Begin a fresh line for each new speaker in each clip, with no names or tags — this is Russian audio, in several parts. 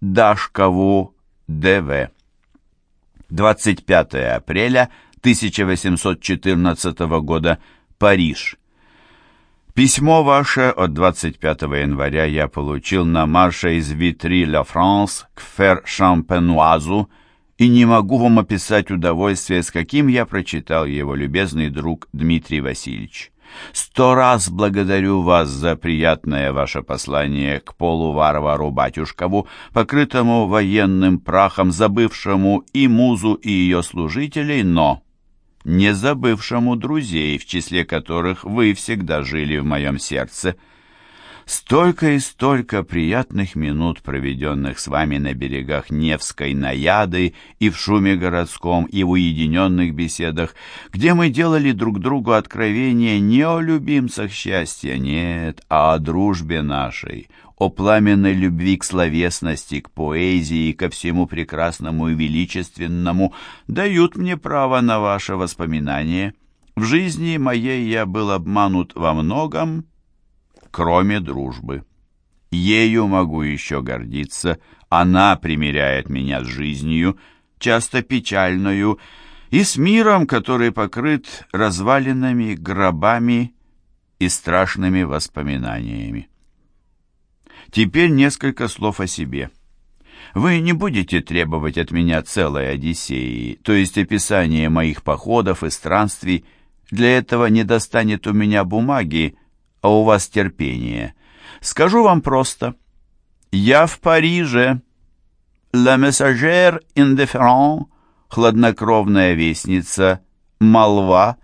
Дашкову Д.В. 25 апреля 1814 года, Париж. Письмо ваше от 25 января я получил на марше из Витри-Ла-Франс к Фер-Шампенуазу и не могу вам описать удовольствие, с каким я прочитал его любезный друг Дмитрий Васильевич. Сто раз благодарю вас за приятное ваше послание к полуварвару Батюшкову, покрытому военным прахом, забывшему и музу, и ее служителей, но не забывшему друзей, в числе которых вы всегда жили в моем сердце. Столько и столько приятных минут, проведенных с вами на берегах Невской наяды и в шуме городском, и в уединенных беседах, где мы делали друг другу откровения не о любимцах счастья, нет, а о дружбе нашей, о пламенной любви к словесности, к поэзии, ко всему прекрасному и величественному, дают мне право на ваше воспоминание. В жизни моей я был обманут во многом, кроме дружбы. Ею могу еще гордиться, она примиряет меня с жизнью, часто печальную, и с миром, который покрыт развалинами, гробами и страшными воспоминаниями. Теперь несколько слов о себе. Вы не будете требовать от меня целой Одиссеи, то есть описания моих походов и странствий. Для этого не достанет у меня бумаги, а у вас терпение. Скажу вам просто. Я в Париже. La Messagère Indifférent, хладнокровная вестница, молва,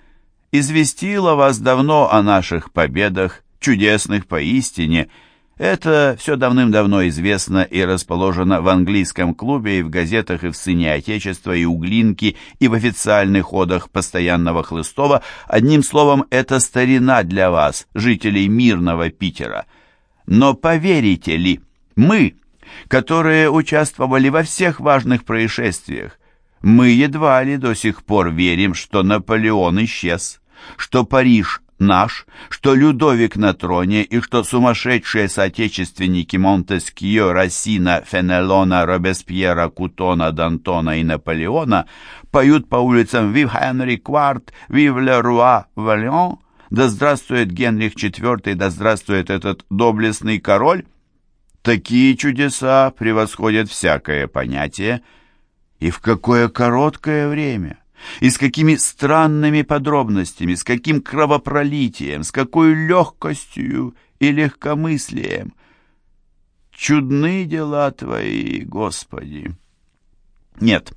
известила вас давно о наших победах, чудесных поистине, это все давным-давно известно и расположено в английском клубе и в газетах и в «Сыне Отечества» и «Углинки» и в официальных ходах постоянного Хлыстова. Одним словом, это старина для вас, жителей мирного Питера. Но поверите ли, мы, которые участвовали во всех важных происшествиях, мы едва ли до сих пор верим, что Наполеон исчез, что Париж наш, что Людовик на троне и что сумасшедшие соотечественники Монтескье, Рассина, Фенелона, Робеспьера, Кутона, Д'Антона и Наполеона поют по улицам «Вив Хенри Кварт», «Вив Ле Руа Валион», «Да здравствует Генрих IV», «Да здравствует этот доблестный король». Такие чудеса превосходят всякое понятие, и в какое короткое время – и с какими странными подробностями, с каким кровопролитием, с какой легкостью и легкомыслием. Чудны дела Твои, Господи! Нет,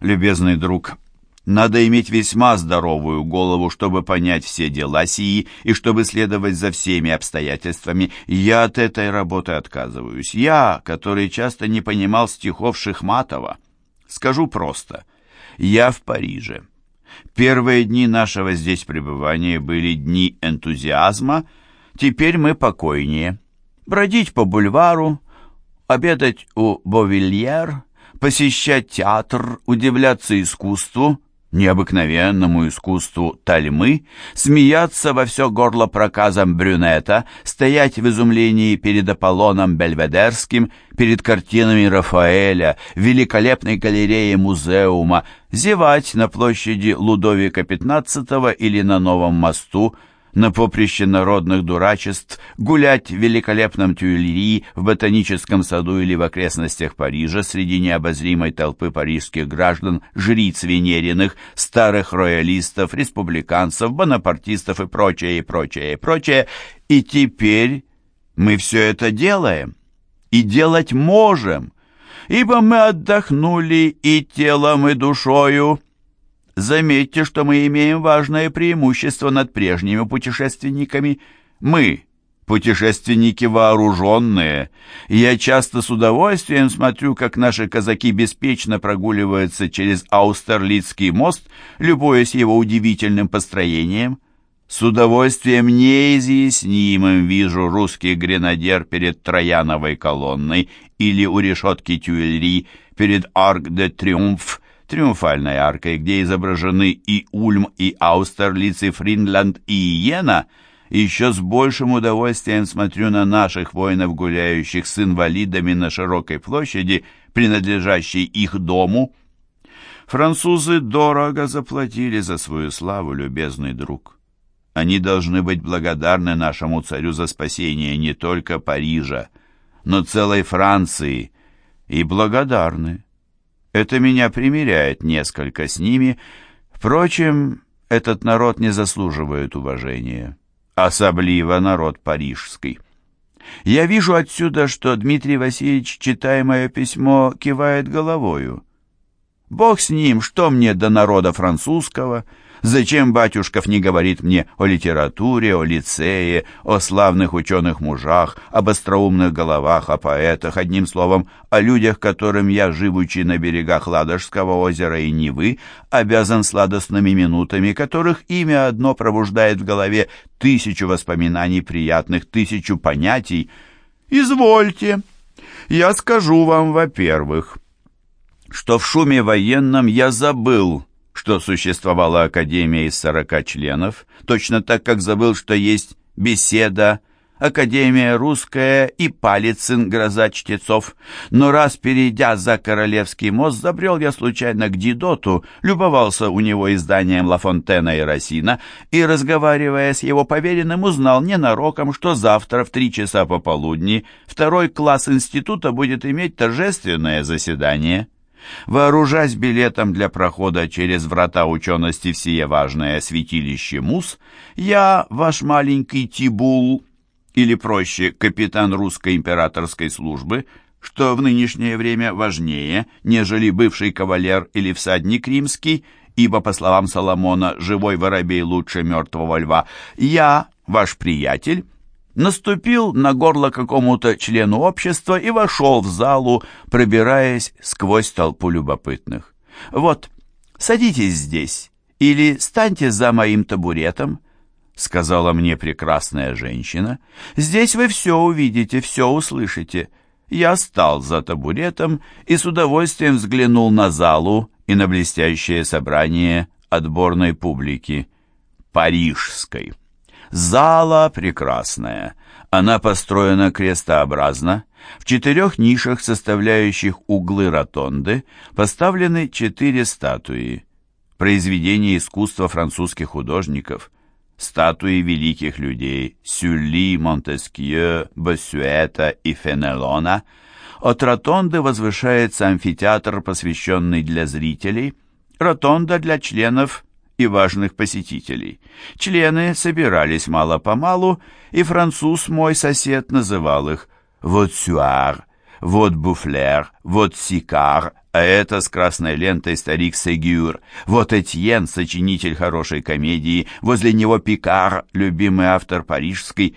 любезный друг, надо иметь весьма здоровую голову, чтобы понять все дела сии и чтобы следовать за всеми обстоятельствами. Я от этой работы отказываюсь. Я, который часто не понимал стихов Шихматова. Скажу просто — я в Париже. Первые дни нашего здесь пребывания были дни энтузиазма, теперь мы покойнее. Бродить по бульвару, обедать у Бовильер, посещать театр, удивляться искусству, необыкновенному искусству тальмы, смеяться во все горло проказом брюнета, стоять в изумлении перед Аполлоном Бельведерским, перед картинами Рафаэля, великолепной галерее музеума, зевать на площади Лудовика XV или на Новом мосту, на поприще народных дурачеств, гулять в великолепном Тюильри, в ботаническом саду или в окрестностях Парижа среди необозримой толпы парижских граждан, жриц венериных, старых роялистов, республиканцев, бонапартистов и прочее, и прочее, и прочее. И теперь мы все это делаем. И делать можем, ибо мы отдохнули и телом, и душою, Заметьте, что мы имеем важное преимущество над прежними путешественниками. Мы, путешественники вооруженные. Я часто с удовольствием смотрю, как наши казаки беспечно прогуливаются через Аустерлицкий мост, любуясь его удивительным построением. С удовольствием неизъяснимым вижу русский гренадер перед Трояновой колонной или у решетки Тюильри перед Арк-де-Триумф, триумфальной аркой, где изображены и Ульм, и Аустерлиц, и Фринланд, и Иена, еще с большим удовольствием смотрю на наших воинов, гуляющих с инвалидами на широкой площади, принадлежащей их дому. Французы дорого заплатили за свою славу, любезный друг. Они должны быть благодарны нашему царю за спасение не только Парижа, но целой Франции, и благодарны. Это меня примиряет несколько с ними. Впрочем, этот народ не заслуживает уважения, особливо народ парижский. Я вижу отсюда, что Дмитрий Васильевич, читая мое письмо, кивает головою. Бог с ним, что мне до народа французского? Зачем батюшков не говорит мне о литературе, о лицее, о славных ученых мужах, об остроумных головах, о поэтах, одним словом, о людях, которым я, живучи на берегах Ладожского озера и Невы, обязан сладостными минутами, которых имя одно пробуждает в голове тысячу воспоминаний приятных, тысячу понятий. Извольте, я скажу вам, во-первых, что в шуме военном я забыл, что существовала Академия из сорока членов, точно так, как забыл, что есть беседа, Академия русская и Палицын, гроза чтецов. Но раз, перейдя за Королевский мост, забрел я случайно к Дидоту, любовался у него изданием Ла Фонтена и Росина, и, разговаривая с его поверенным, узнал ненароком, что завтра в три часа пополудни второй класс института будет иметь торжественное заседание. Вооружаясь билетом для прохода через врата учености в сие важное святилище Мус, я, ваш маленький Тибул, или проще, капитан русской императорской службы, что в нынешнее время важнее, нежели бывший кавалер или всадник римский, ибо, по словам Соломона, живой воробей лучше мертвого льва, я, ваш приятель, наступил на горло какому-то члену общества и вошел в залу, пробираясь сквозь толпу любопытных. «Вот, садитесь здесь или станьте за моим табуретом», — сказала мне прекрасная женщина. «Здесь вы все увидите, все услышите». Я стал за табуретом и с удовольствием взглянул на залу и на блестящее собрание отборной публики, парижской. Зала прекрасная. Она построена крестообразно. В четырех нишах, составляющих углы ротонды, поставлены четыре статуи. Произведения искусства французских художников. Статуи великих людей Сюлли, Монтескье, Боссюэта и Фенелона. От ротонды возвышается амфитеатр, посвященный для зрителей. Ротонда для членов и важных посетителей. Члены собирались мало-помалу, и француз мой сосед называл их «вот сюар», «вот буфлер», «вот сикар», а это с красной лентой старик Сегюр, вот Этьен, сочинитель хорошей комедии, возле него Пикар, любимый автор парижской,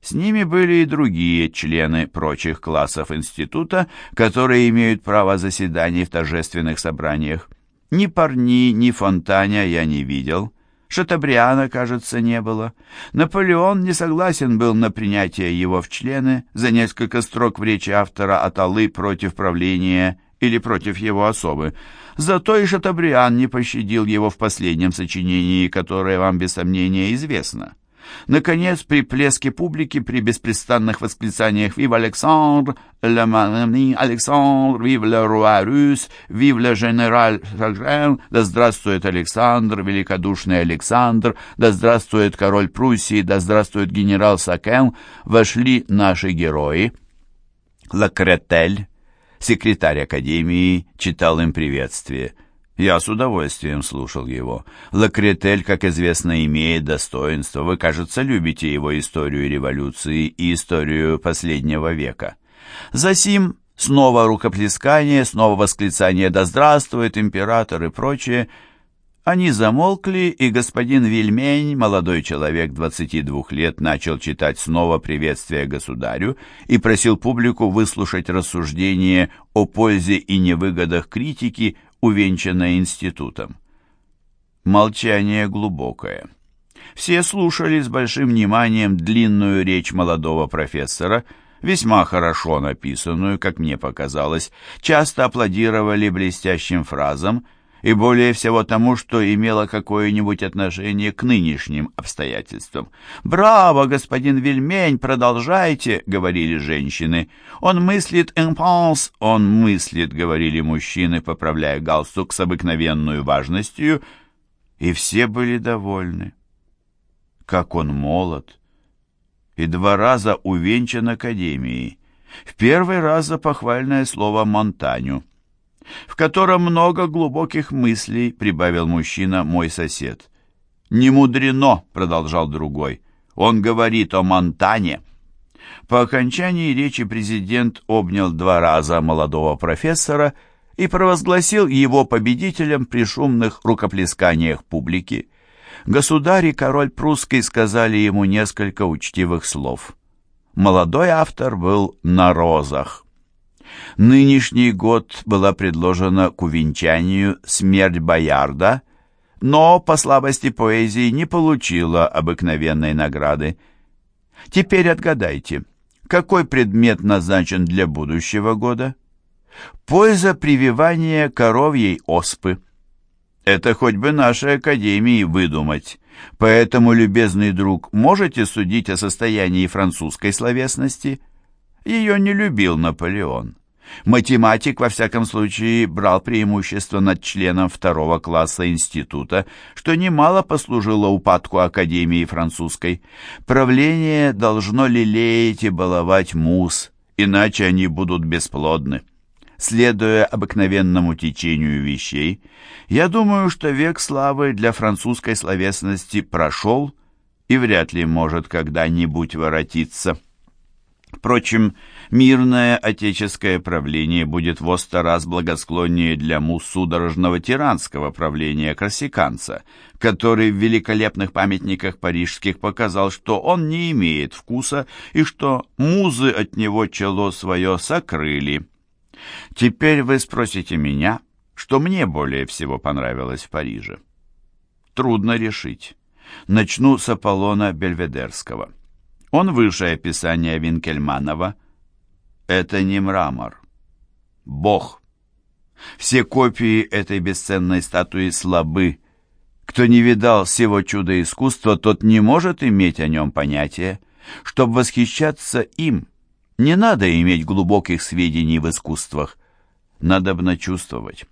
с ними были и другие члены прочих классов института, которые имеют право заседаний в торжественных собраниях. Ни Парни, ни Фонтаня я не видел. Шатабриана, кажется, не было. Наполеон не согласен был на принятие его в члены за несколько строк в речи автора Аталы против правления или против его особы. Зато и Шатабриан не пощадил его в последнем сочинении, которое вам без сомнения известно. Наконец, при плеске публики, при беспрестанных восклицаниях «Вив Александр!», «Ле Манни Александр!», «Вив ле Руа Рус!», «Вив ле Женераль Шагрен!», «Да здравствует Александр!», «Великодушный Александр!», «Да здравствует король Пруссии!», «Да здравствует генерал Сакен!», вошли наши герои. Лакретель, секретарь Академии, читал им приветствие – я с удовольствием слушал его. Лакретель, как известно, имеет достоинство. Вы, кажется, любите его историю революции и историю последнего века. Засим снова рукоплескание, снова восклицание «Да здравствует император» и прочее. Они замолкли, и господин Вильмень, молодой человек 22 лет, начал читать снова приветствие государю и просил публику выслушать рассуждение о пользе и невыгодах критики увенчанная институтом. Молчание глубокое. Все слушали с большим вниманием длинную речь молодого профессора, весьма хорошо написанную, как мне показалось, часто аплодировали блестящим фразам, и более всего тому, что имело какое-нибудь отношение к нынешним обстоятельствам. «Браво, господин Вельмень, продолжайте!» — говорили женщины. «Он мыслит импанс, он мыслит», — говорили мужчины, поправляя галстук с обыкновенную важностью, и все были довольны. Как он молод! И два раза увенчан академией. В первый раз за похвальное слово «Монтаню» в котором много глубоких мыслей, прибавил мужчина, мой сосед. Не мудрено, продолжал другой. Он говорит о Монтане. По окончании речи президент обнял два раза молодого профессора и провозгласил его победителем при шумных рукоплесканиях публики. Государь и король прусский сказали ему несколько учтивых слов. Молодой автор был на розах. Нынешний год была предложена к увенчанию «Смерть Боярда», но по слабости поэзии не получила обыкновенной награды. Теперь отгадайте, какой предмет назначен для будущего года? Польза прививания коровьей оспы. Это хоть бы нашей академии выдумать. Поэтому, любезный друг, можете судить о состоянии французской словесности? Ее не любил Наполеон. Математик, во всяком случае, брал преимущество над членом второго класса института, что немало послужило упадку Академии французской. Правление должно лелеять и баловать мус, иначе они будут бесплодны. Следуя обыкновенному течению вещей, я думаю, что век славы для французской словесности прошел и вряд ли может когда-нибудь воротиться. Впрочем, мирное отеческое правление будет во сто раз благосклоннее для мус судорожного тиранского правления корсиканца, который в великолепных памятниках парижских показал, что он не имеет вкуса и что музы от него чело свое сокрыли. Теперь вы спросите меня, что мне более всего понравилось в Париже. Трудно решить. Начну с Аполлона Бельведерского. Он выше описания Винкельманова. Это не мрамор. Бог. Все копии этой бесценной статуи слабы. Кто не видал всего чуда искусства, тот не может иметь о нем понятия. Чтобы восхищаться им, не надо иметь глубоких сведений в искусствах. Надобно чувствовать.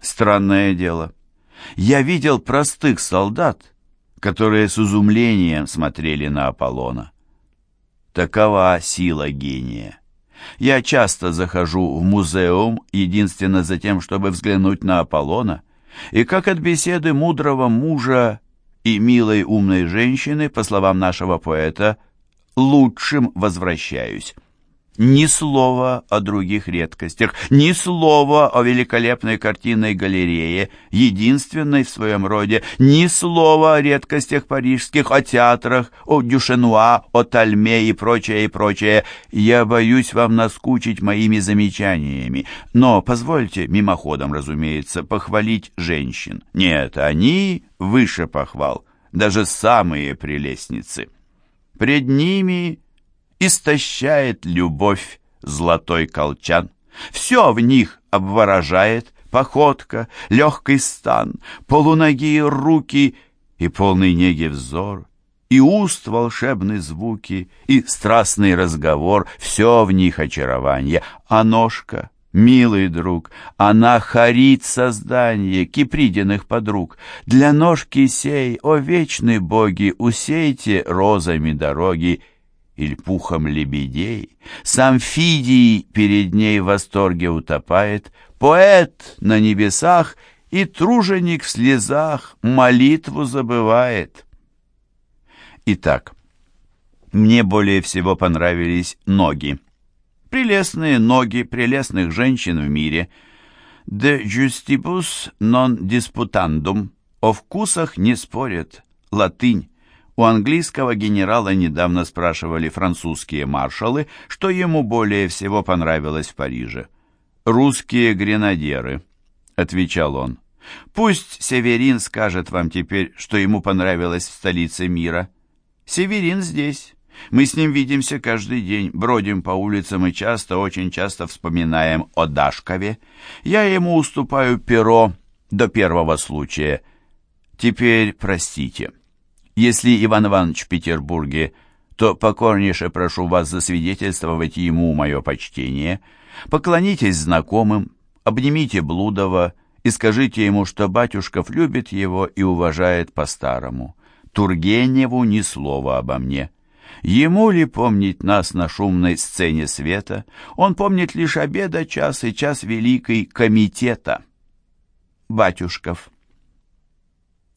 Странное дело. Я видел простых солдат, которые с изумлением смотрели на Аполлона. Такова сила гения. Я часто захожу в музеум единственно за тем, чтобы взглянуть на Аполлона, и как от беседы мудрого мужа и милой умной женщины, по словам нашего поэта, лучшим возвращаюсь. Ни слова о других редкостях, ни слова о великолепной картинной галерее, единственной в своем роде, ни слова о редкостях парижских, о театрах, о Дюшенуа, о Тальме и прочее, и прочее. Я боюсь вам наскучить моими замечаниями, но позвольте, мимоходом, разумеется, похвалить женщин. Нет, они выше похвал, даже самые прелестницы. Пред ними истощает любовь золотой колчан. Все в них обворожает, походка, легкий стан, полуногие руки и полный неги взор, и уст волшебные звуки, и страстный разговор, все в них очарование, а ножка — Милый друг, она харит создание кипридиных подруг. Для ножки сей, о вечные боги, усейте розами дороги, или пухом лебедей, сам Фидий перед ней в восторге утопает, поэт на небесах и труженик в слезах молитву забывает. Итак, мне более всего понравились ноги. Прелестные ноги прелестных женщин в мире. De justibus non disputandum. О вкусах не спорят. Латынь. У английского генерала недавно спрашивали французские маршалы, что ему более всего понравилось в Париже. «Русские гренадеры», — отвечал он. «Пусть Северин скажет вам теперь, что ему понравилось в столице мира. Северин здесь. Мы с ним видимся каждый день, бродим по улицам и часто, очень часто вспоминаем о Дашкове. Я ему уступаю перо, до первого случая. Теперь простите. Если Иван Иванович в Петербурге, то покорнейше прошу вас засвидетельствовать ему мое почтение. Поклонитесь знакомым, обнимите Блудова и скажите ему, что Батюшков любит его и уважает по-старому. Тургеневу ни слова обо мне. Ему ли помнить нас на шумной сцене света? Он помнит лишь обеда час и час великий комитета. Батюшков.